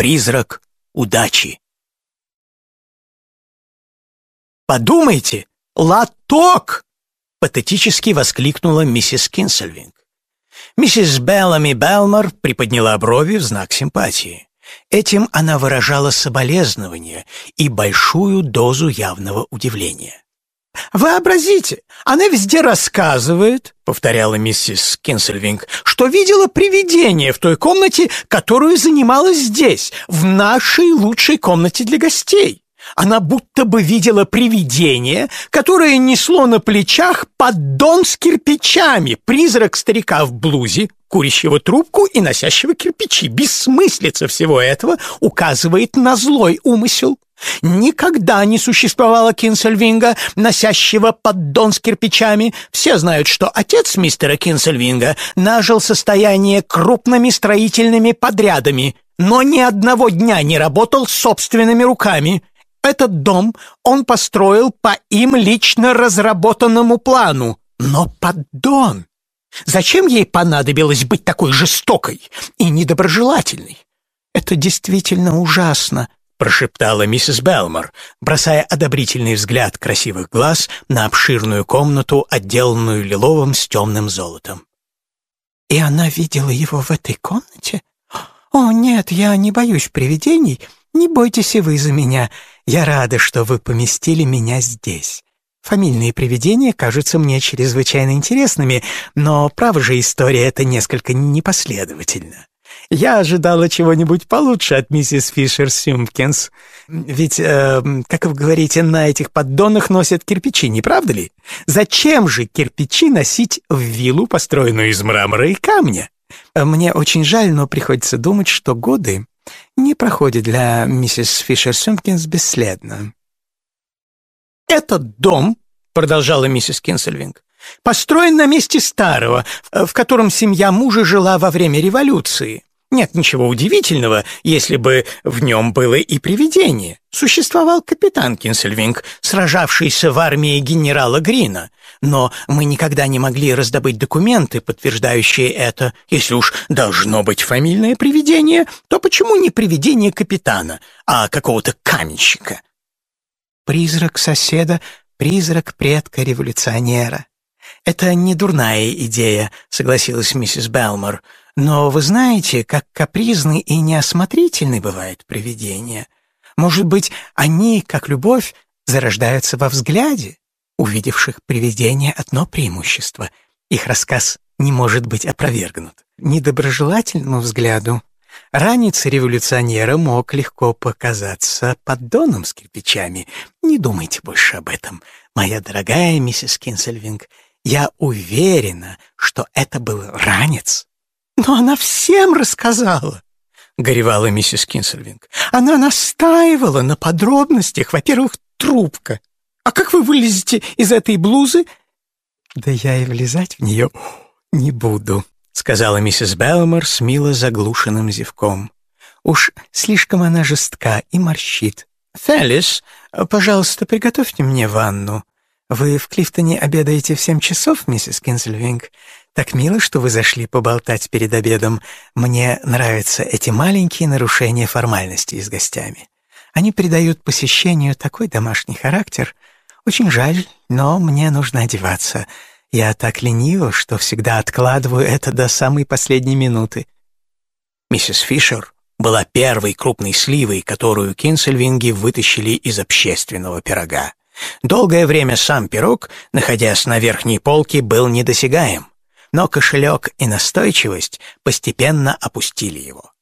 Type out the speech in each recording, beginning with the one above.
призрак удачи. «Подумайте, лоток!» — патетически воскликнула миссис Кинсельвинг. Миссис Беллами Белмор приподняла брови в знак симпатии. Этим она выражала соболезнование и большую дозу явного удивления. «Вообразите, она везде рассказывает, — повторяла миссис Кинсельвинг, — что видела привидение в той комнате, которую занималась здесь, в нашей лучшей комнате для гостей. Она будто бы видела привидение, которое несло на плечах поддон с кирпичами, призрак старика в блузе, курящего трубку и носящего кирпичи. Бессмыслица всего этого указывает на злой умысел. Никогда не существовало Кинсельвинга, носящего поддон с кирпичами. Все знают, что отец мистера Кинсельвинга нажил состояние крупными строительными подрядами, но ни одного дня не работал собственными руками. Этот дом он построил по им лично разработанному плану. Но поддон! Зачем ей понадобилось быть такой жестокой и недоброжелательной? Это действительно ужасно, прошептала миссис Белмор, бросая одобрительный взгляд красивых глаз на обширную комнату, отделанную лиловым с темным золотом. «И она видела его в этой комнате? О, нет, я не боюсь привидений. Не бойтесь и вы за меня. Я рада, что вы поместили меня здесь. Фамильные привидения кажутся мне чрезвычайно интересными, но, право же, история эта несколько непоследовательна. Я ожидала чего-нибудь получше от миссис Фишер Сюмкинс. Ведь, э, как вы говорите, на этих поддонах носят кирпичи, не правда ли? Зачем же кирпичи носить в виллу, построенную из мрамора и камня? Мне очень жаль, но приходится думать, что годы не проходит для миссис Фишер Сюмкинс бесследно. «Этот дом», — продолжала миссис Кинсельвинг, «построен на месте старого, в котором семья мужа жила во время революции. Нет ничего удивительного, если бы в нем было и привидение. Существовал капитан Кинсельвинг, сражавшийся в армии генерала Грина, но мы никогда не могли раздобыть документы, подтверждающие это. Если уж должно быть фамильное привидение, то почему не привидение капитана, а какого-то каменщика? Призрак соседа, призрак предка-революционера. Это не дурная идея, согласилась миссис Белмор. Но вы знаете, как капризны и неосмотрительны бывают привидения. Может быть, они, как любовь, зарождаются во взгляде? увидевших привидение одно преимущество. Их рассказ не может быть опровергнут. Недоброжелательному взгляду ранец революционера мог легко показаться поддоном с кирпичами. Не думайте больше об этом, моя дорогая миссис Кинсельвинг. Я уверена, что это был ранец. Но она всем рассказала. — горевала миссис Кинсельвинг. «Она настаивала на подробностях. Во-первых, трубка. А как вы вылезете из этой блузы?» «Да я и влезать в нее не буду», — сказала миссис Белмор с мило заглушенным зевком. «Уж слишком она жестка и морщит. Фелис, пожалуйста, приготовьте мне ванну. Вы в Клифтоне обедаете в семь часов, миссис Кинзельвинг? Так мило, что вы зашли поболтать перед обедом. Мне нравятся эти маленькие нарушения формальностей с гостями. Они придают посещению такой домашний характер — очень жаль, но мне нужно одеваться. Я так ленива, что всегда откладываю это до самой последней минуты. Миссис Фишер была первой крупной сливой, которую Кинсельвинги вытащили из общественного пирога. Долгое время сам пирог, находясь на верхней полке, был недосягаем, но кошелек и настойчивость постепенно опустили его.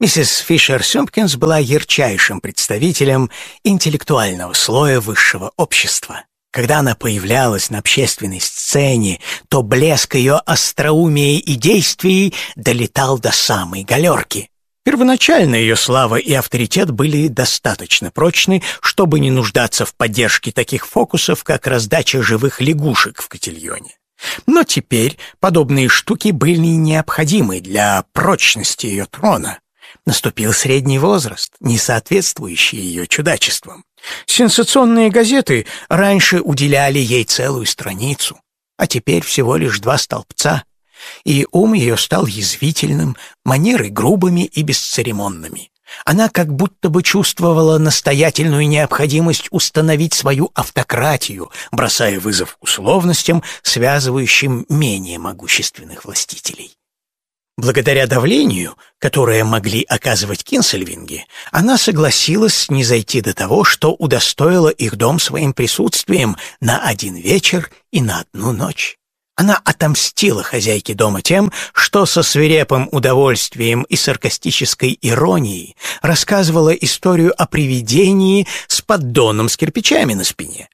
Миссис Фишер-Сюмпкинс была ярчайшим представителем интеллектуального слоя высшего общества. Когда она появлялась на общественной сцене, то блеск ее остроумия и действий долетал до самой галерки. Первоначально ее слава и авторитет были достаточно прочны, чтобы не нуждаться в поддержке таких фокусов, как раздача живых лягушек в котельоне. Но теперь подобные штуки были необходимы для прочности ее трона. Наступил средний возраст, не соответствующий ее чудачествам. Сенсационные газеты раньше уделяли ей целую страницу, а теперь всего лишь два столбца, и ум ее стал язвительным, манеры грубыми и бесцеремонными. Она как будто бы чувствовала настоятельную необходимость установить свою автократию, бросая вызов условностям, связывающим менее могущественных властителей. Благодаря давлению, которое могли оказывать кинсельвинги, она согласилась не зайти до того, что удостоила их дом своим присутствием на один вечер и на одну ночь. Она отомстила хозяйке дома тем, что со свирепым удовольствием и саркастической иронией рассказывала историю о привидении с поддоном с кирпичами на спине.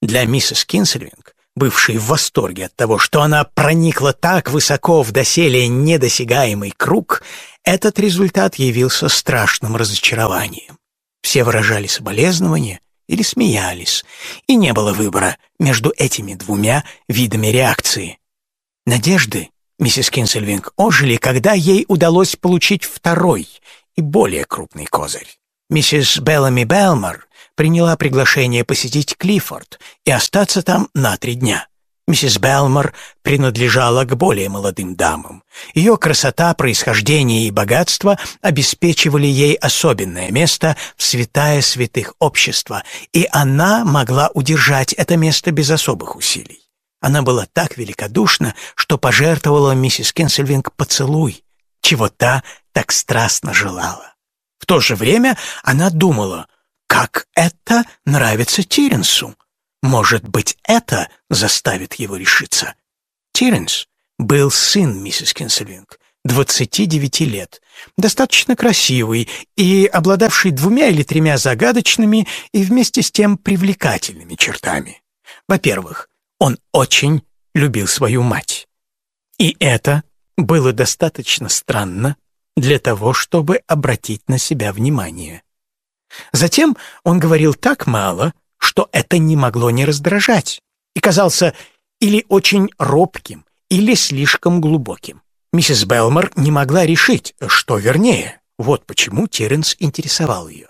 Для миссис Кинсельвинг, бывшей в восторге от того, что она проникла так высоко в доселе недосягаемый круг, этот результат явился страшным разочарованием. Все выражали соболезнования, или смеялись, и не было выбора между этими двумя видами реакции. Надежды миссис Кинсельвинг ожили, когда ей удалось получить второй и более крупный козырь. Миссис Беллами Белмор приняла приглашение посетить Клиффорд и остаться там на три дня. Миссис Белмор принадлежала к более молодым дамам. Ее красота, происхождение и богатство обеспечивали ей особенное место в святая святых общества, и она могла удержать это место без особых усилий. Она была так великодушна, что пожертвовала миссис Кенсельвинг поцелуй, чего та так страстно желала. В то же время она думала, как это нравится Тиренсу. Может быть, это заставит его решиться. Тиренс был сын миссис Кенсельвинг, 29 лет, достаточно красивый и обладавший двумя или тремя загадочными и вместе с тем привлекательными чертами. Во-первых, он очень любил свою мать. И это было достаточно странно для того, чтобы обратить на себя внимание. Затем он говорил так мало, что это не могло не раздражать, и казался или очень робким, или слишком глубоким. Миссис Белмор не могла решить, что вернее. Вот почему Теренс интересовал ее.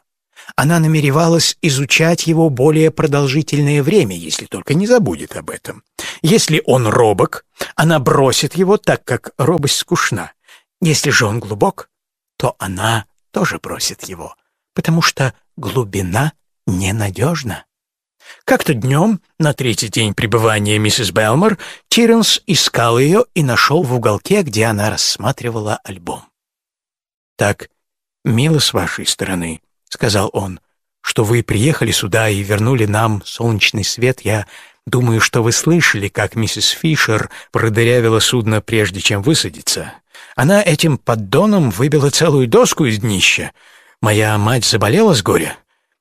Она намеревалась изучать его более продолжительное время, если только не забудет об этом. Если он робок, она бросит его, так как робость скучна. Если же он глубок, то она тоже бросит его, потому что глубина ненадежна. Как-то днем, на третий день пребывания миссис Белмор, Тиренс искал ее и нашел в уголке, где она рассматривала альбом. «Так, мило с вашей стороны», — сказал он, — «что вы приехали сюда и вернули нам солнечный свет. Я думаю, что вы слышали, как миссис Фишер продырявила судно, прежде чем высадиться. Она этим поддоном выбила целую доску из днища. Моя мать заболела с горя.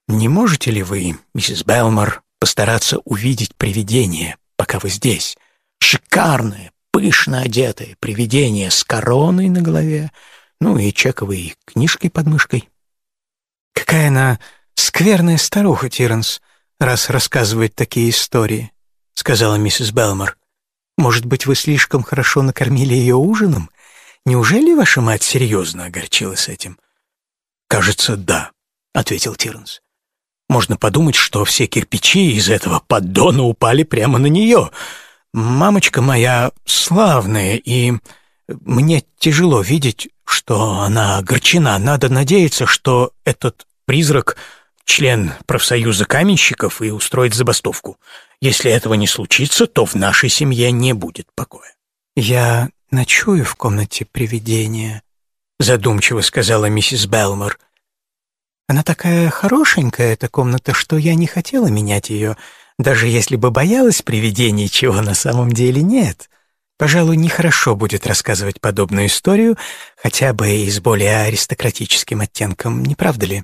Не можете ли вы, миссис Белмор, постараться увидеть привидение, пока вы здесь? Шикарное, пышно одетое привидение с короной на голове, ну и чековой книжкой под мышкой. Какая она скверная старуха, Тиренс, раз рассказывает такие истории, сказала миссис Белмор. Может быть, вы слишком хорошо накормили ее ужином? Неужели ваша мать серьезно огорчилась этим? Кажется, да, ответил Тиренс. Можно подумать, что все кирпичи из этого поддона упали прямо на нее. Мамочка моя славная, и мне тяжело видеть, что она огорчена. Надо надеяться, что этот призрак — член профсоюза каменщиков и устроит забастовку. Если этого не случится, то в нашей семье не будет покоя. «Я ночую в комнате привидения», — задумчиво сказала миссис Белмор. Она такая хорошенькая, эта комната, что я не хотела менять ее, даже если бы боялась привидений, чего на самом деле нет. Пожалуй, нехорошо будет рассказывать подобную историю, хотя бы и с более аристократическим оттенком, не правда ли?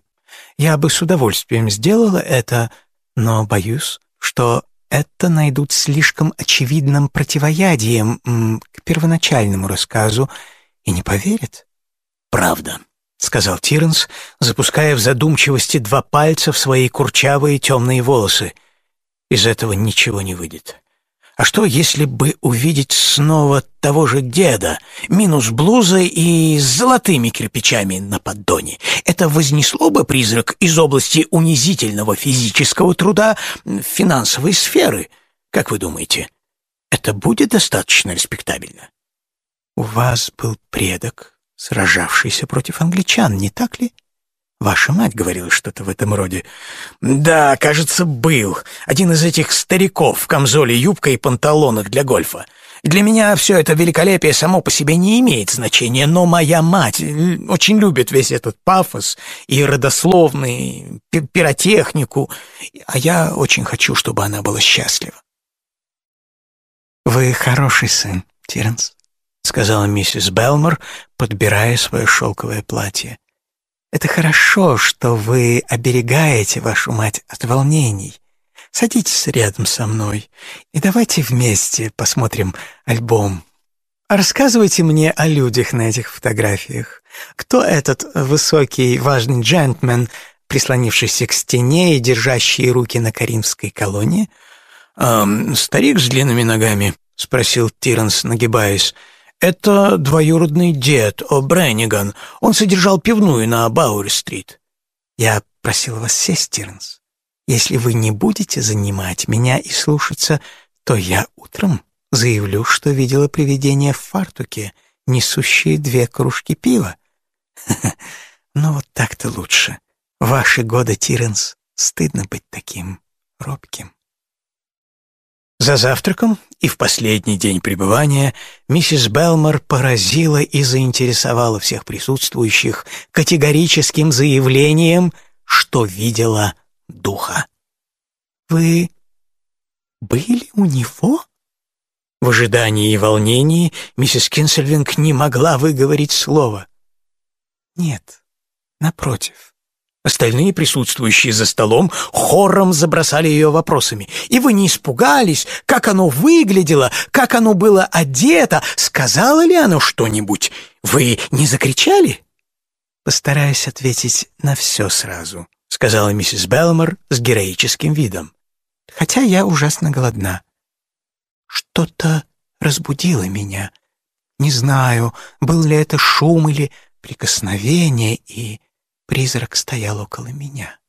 Я бы с удовольствием сделала это, но боюсь, что это найдут слишком очевидным противоядием к первоначальному рассказу и не поверят. Правда. — сказал Тиренс, запуская в задумчивости два пальца в свои курчавые темные волосы. «Из этого ничего не выйдет. А что, если бы увидеть снова того же деда, минус блузой и с золотыми кирпичами на поддоне? Это вознесло бы призрак из области унизительного физического труда в финансовой сферы. Как вы думаете, это будет достаточно респектабельно?» «У вас был предок, сражавшийся против англичан, не так ли? Ваша мать говорила что-то в этом роде. Да, кажется, был. Один из этих стариков в камзоле, юбка и панталонах для гольфа. Для меня все это великолепие само по себе не имеет значения, но моя мать очень любит весь этот пафос и родословный, пиротехнику, а я очень хочу, чтобы она была счастлива. «Вы хороший сын, Тиренс», — сказала миссис Белмор, подбирая свое шелковое платье. «Это хорошо, что вы оберегаете вашу мать от волнений. Садитесь рядом со мной и давайте вместе посмотрим альбом. Рассказывайте мне о людях на этих фотографиях. Кто этот высокий, важный джентльмен, прислонившийся к стене и держащий руки на Каримской колонне? «Эм, «Старик с длинными ногами», — спросил Тиранс, нагибаясь. «Это двоюродный дед О'Бренниган. Он содержал пивную на Бауэр-стрит». «Я просил вас сесть, Тиранс. Если вы не будете занимать меня и слушаться, то я утром заявлю, что видела привидение в фартуке, несущее две кружки пива. Ну вот так-то лучше. Ваши годы, Тиренс, стыдно быть таким робким. За завтраком и в последний день пребывания миссис Белмор поразила и заинтересовала всех присутствующих категорическим заявлением, что видела духа. «Вы были у него?» В ожидании и волнении миссис Кинсельвинг не могла выговорить слово. «Нет, напротив». Остальные присутствующие за столом хором забросали ее вопросами. «И вы не испугались? Как оно выглядело? Как оно было одето? Сказала ли оно что-нибудь? Вы не закричали?» «Постараюсь ответить на все сразу», — сказала миссис Белмор с героическим видом. «Хотя я ужасно голодна. Что-то разбудило меня. Не знаю, был ли это шум или прикосновение, и призрак стоял около меня.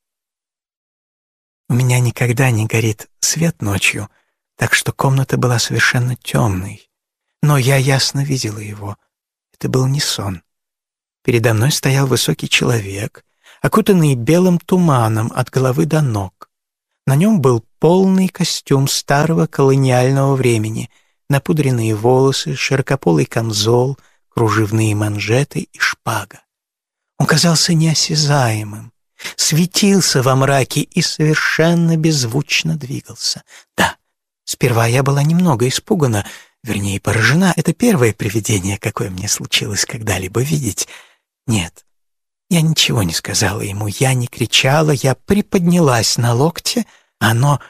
У меня никогда не горит свет ночью, так что комната была совершенно темной. Но я ясно видела его. Это был не сон. Передо мной стоял высокий человек, окутанный белым туманом от головы до ног. На нем был полный костюм старого колониального времени, напудренные волосы, широкополый камзол, кружевные манжеты и шпага. Он казался неосязаемым, светился во мраке и совершенно беззвучно двигался. Да, сперва я была немного испугана, вернее, поражена. Это первое привидение, какое мне случилось когда-либо видеть. Нет, я ничего не сказала ему, я не кричала, я приподнялась на локте, оно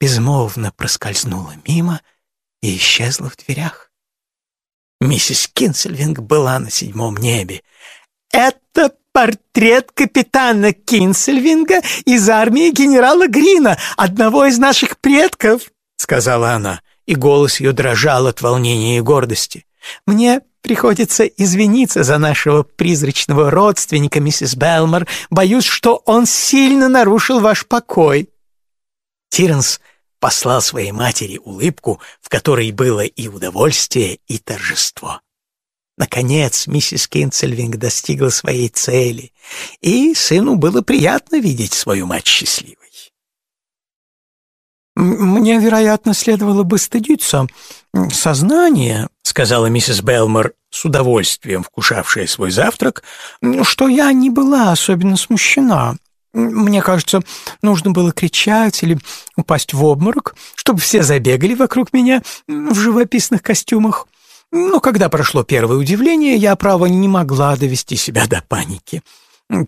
безмолвно проскользнуло мимо и исчезло в дверях. Миссис Кинсельвинг была на седьмом небе. «Это портрет капитана Кинсельвинга из армии генерала Грина, одного из наших предков», — сказала она, и голос ее дрожал от волнения и гордости. «Мне приходится извиниться за нашего призрачного родственника, миссис Белмор. Боюсь, что он сильно нарушил ваш покой». Тиренс послал своей матери улыбку, в которой было и удовольствие, и торжество. Наконец, миссис Кинцельвинг достигла своей цели, и сыну было приятно видеть свою мать счастливой. «Мне, вероятно, следовало бы стыдиться сознания», — сказала миссис Белмор, с удовольствием вкушавшая свой завтрак, «что я не была особенно смущена. Мне кажется, нужно было кричать или упасть в обморок, чтобы все забегали вокруг меня в живописных костюмах. Но когда прошло первое удивление, я, право, не могла довести себя до паники.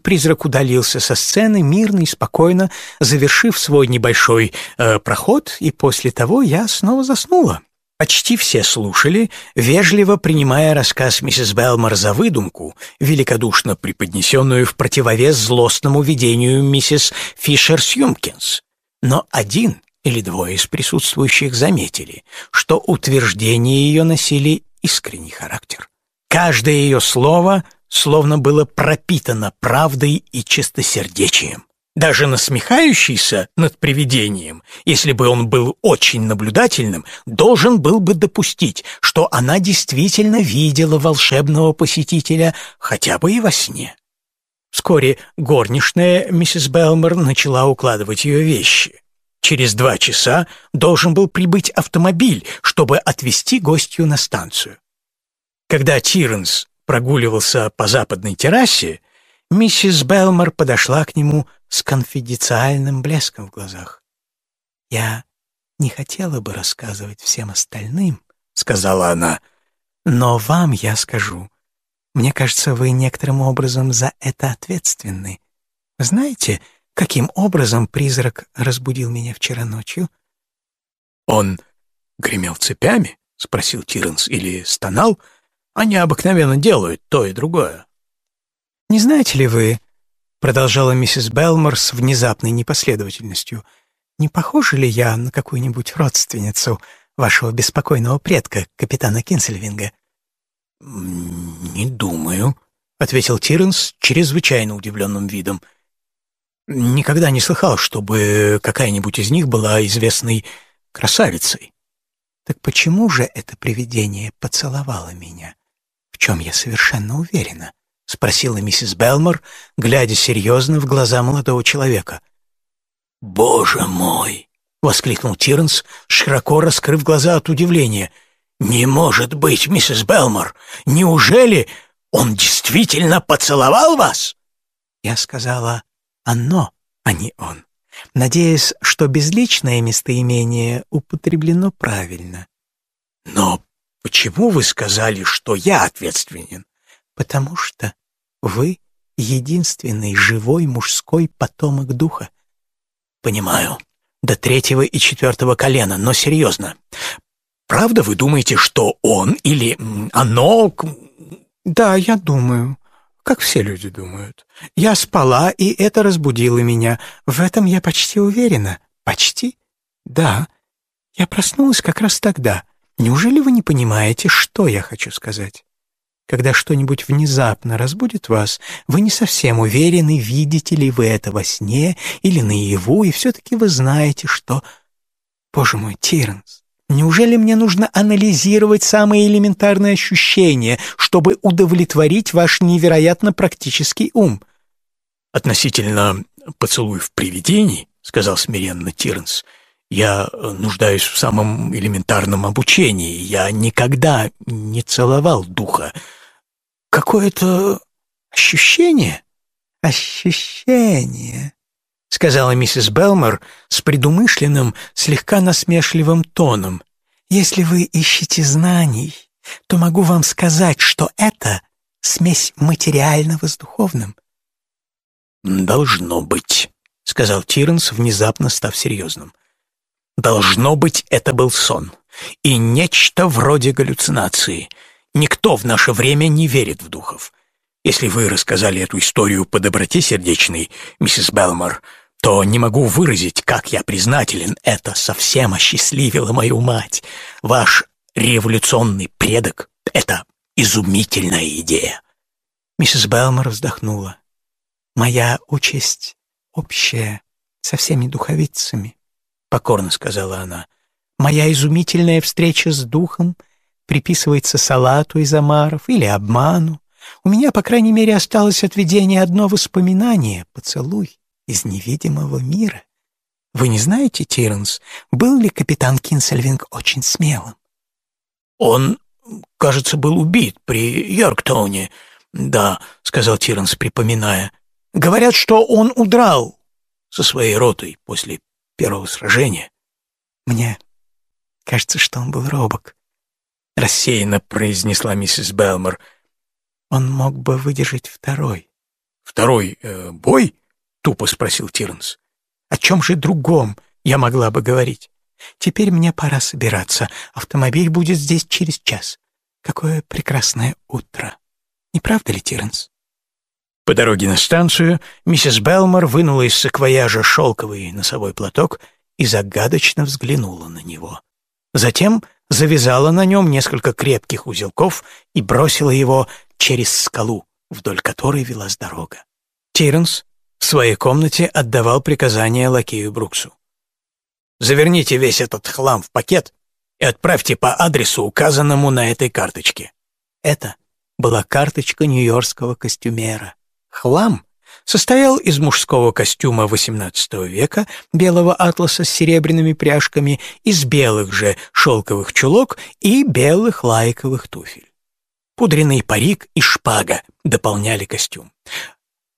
Призрак удалился со сцены мирно и спокойно, завершив свой небольшой э, проход, и после того я снова заснула. Почти все слушали, вежливо принимая рассказ миссис Белмор за выдумку, великодушно преподнесенную в противовес злостному видению миссис Фишер-Сьюмкинс. Но один или двое из присутствующих заметили, что утверждения ее носили искренний характер. Каждое ее слово словно было пропитано правдой и чистосердечием. Даже насмехающийся над привидением, если бы он был очень наблюдательным, должен был бы допустить, что она действительно видела волшебного посетителя хотя бы и во сне. Вскоре горничная миссис Белмор начала укладывать ее вещи. Через два часа должен был прибыть автомобиль, чтобы отвезти гостью на станцию. Когда Тиренс прогуливался по западной террасе, миссис Белмор подошла к нему с конфиденциальным блеском в глазах. «Я не хотела бы рассказывать всем остальным», — сказала она, — «но вам я скажу. Мне кажется, вы некоторым образом за это ответственны. Знаете, каким образом призрак разбудил меня вчера ночью?» «Он гремел цепями?» — спросил Тиренс. «Или стонал? Они обыкновенно делают то и другое». «Не знаете ли вы, — продолжала миссис Белмор с внезапной непоследовательностью, — не похожа ли я на какую-нибудь родственницу вашего беспокойного предка, капитана Кинсельвинга?» «Не думаю», — ответил Тиренс чрезвычайно удивленным видом. «Никогда не слыхал, чтобы какая-нибудь из них была известной красавицей». «Так почему же это привидение поцеловало меня? В чем я совершенно уверена?» — спросила миссис Белмор, глядя серьезно в глаза молодого человека. «Боже мой!» — воскликнул Тиренс, широко раскрыв глаза от удивления — «Не может быть, миссис Белмор! Неужели он действительно поцеловал вас?» Я сказала «оно», а не «он», надеясь, что безличное местоимение употреблено правильно. «Но почему вы сказали, что я ответственен?» «Потому что вы единственный живой мужской потомок духа». «Понимаю. До третьего и четвертого колена, но серьезно. Правда вы думаете, что он или оно...» «Да, я думаю. Как все люди думают. Я спала, и это разбудило меня. В этом я почти уверена. Почти? Да. Я проснулась как раз тогда. Неужели вы не понимаете, что я хочу сказать? Когда что-нибудь внезапно разбудит вас, вы не совсем уверены, видите ли вы это во сне или наяву, и все-таки вы знаете, что... Боже мой, Тиренс, Неужели мне нужно анализировать самые элементарные ощущения, чтобы удовлетворить ваш невероятно практический ум? Относительно поцелуев привидений, сказал смиренно Тирнс, я нуждаюсь в самом элементарном обучении. Я никогда не целовал духа. Какое-то ощущение? Ощущение, — сказала миссис Белмор с предумышленным, слегка насмешливым тоном. «Если вы ищете знаний, то могу вам сказать, что это смесь материального с духовным». «Должно быть», — сказал Тиренс, внезапно став серьезным. «Должно быть, это был сон. И нечто вроде галлюцинации. Никто в наше время не верит в духов. Если вы рассказали эту историю по доброте сердечной, миссис Белмор, то не могу выразить, как я признателен. Это совсем осчастливило мою мать. Ваш революционный предок — это изумительная идея». Миссис Белмор вздохнула. «Моя участь общая со всеми духовицами», — покорно сказала она. «Моя изумительная встреча с духом приписывается салату из омаров или обману. У меня, по крайней мере, осталось от видения одно воспоминание — поцелуй из невидимого мира. Вы не знаете, Тирнс, был ли капитан Кинсельвинг очень смелым? Он, кажется, был убит при Йорктоне. Да, сказал Тирнс, припоминая. Говорят, что он удрал со своей ротой после первого сражения. Мне кажется, что он был робок. Рассеянно произнесла миссис Белмор. Он мог бы выдержать второй. Второй э, бой? — тупо спросил Тирнс. «О чем же другом я могла бы говорить? Теперь мне пора собираться. Автомобиль будет здесь через час. Какое прекрасное утро. Не правда ли, Тирнс?» По дороге на станцию миссис Белмор вынула из саквояжа шелковый носовой платок и загадочно взглянула на него. Затем завязала на нем несколько крепких узелков и бросила его через скалу, вдоль которой велась дорога. Тирнс в своей комнате отдавал приказания лакею Бруксу. «Заверните весь этот хлам в пакет и отправьте по адресу, указанному на этой карточке». Это была карточка нью-йоркского костюмера. Хлам состоял из мужского костюма XVIII века, белого атласа с серебряными пряжками, из белых же шелковых чулок и белых лайковых туфель. Пудренный парик и шпага дополняли костюм.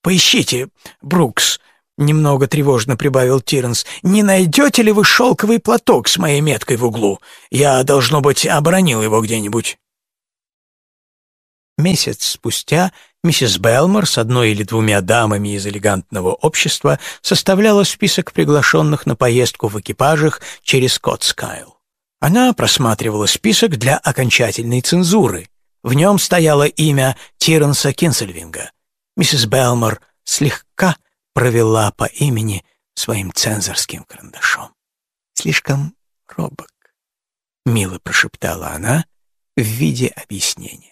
«Поищите, Брукс», — немного тревожно прибавил Тирнс, «не найдете ли вы шелковый платок с моей меткой в углу? Я, должно быть, оборонил его где-нибудь». Месяц спустя миссис Белмор с одной или двумя дамами из элегантного общества составляла список приглашенных на поездку в экипажах через Котскайл. Она просматривала список для окончательной цензуры. В нем стояло имя Тиренса Кинсельвинга. Миссис Белмор слегка провела по имени своим цензорским карандашом. «Слишком робок», — мило прошептала она в виде объяснения.